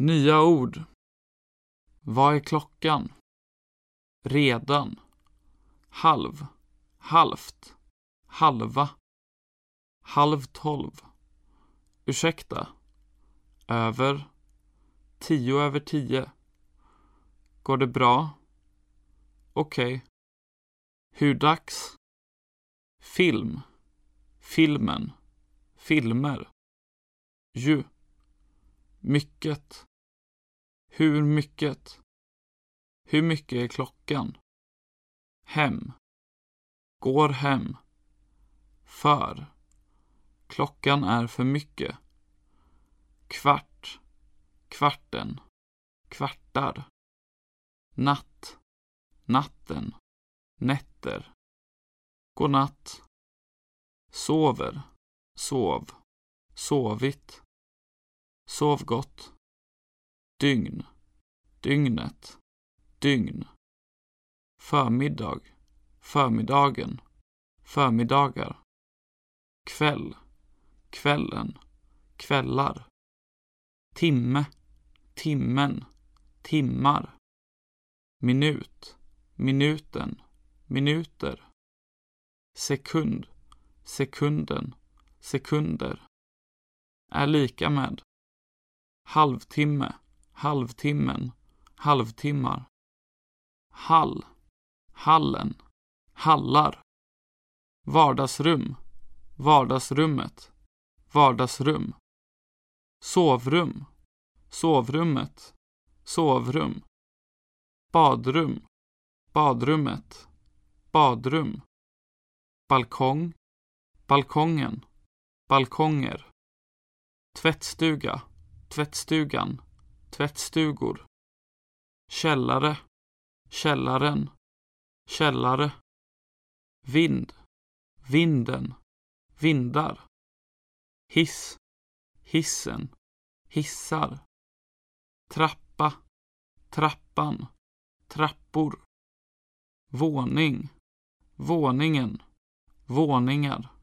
Nya ord. Vad är klockan? Redan. Halv. Halvt. Halva. Halv tolv. Ursäkta. Över. Tio över tio. Går det bra? Okej. Okay. Hur dags? Film. Filmen. Filmer. Ju. Mycket. Hur mycket? Hur mycket är klockan? Hem. Går hem. För. Klockan är för mycket. Kvart. Kvarten. Kvartar. Natt. Natten. Nätter. Godnatt. Sover. Sov. Sovit. Sov gott. Dygn. Dygnet. Dygn. Förmiddag. Förmiddagen. Förmiddagar. Kväll. Kvällen. Kvällar. Timme. Timmen. Timmar. Minut. Minuten. Minuter. Sekund. Sekunden. Sekunder. Är lika med. Halvtimme. Halvtimmen. Halvtimmar. Hall. Hallen. Hallar. Vardagsrum. Vardagsrummet. Vardagsrum. Sovrum. Sovrummet. Sovrum. Badrum. Badrummet. Badrum. Balkong. Balkongen. Balkonger. Tvättstuga. Tvättstugan. Tvättstugor. Källare. Källaren. Källare. Vind. Vinden. Vindar. Hiss. Hissen. Hissar. Trappa. Trappan. Trappor. Våning. Våningen. Våningar.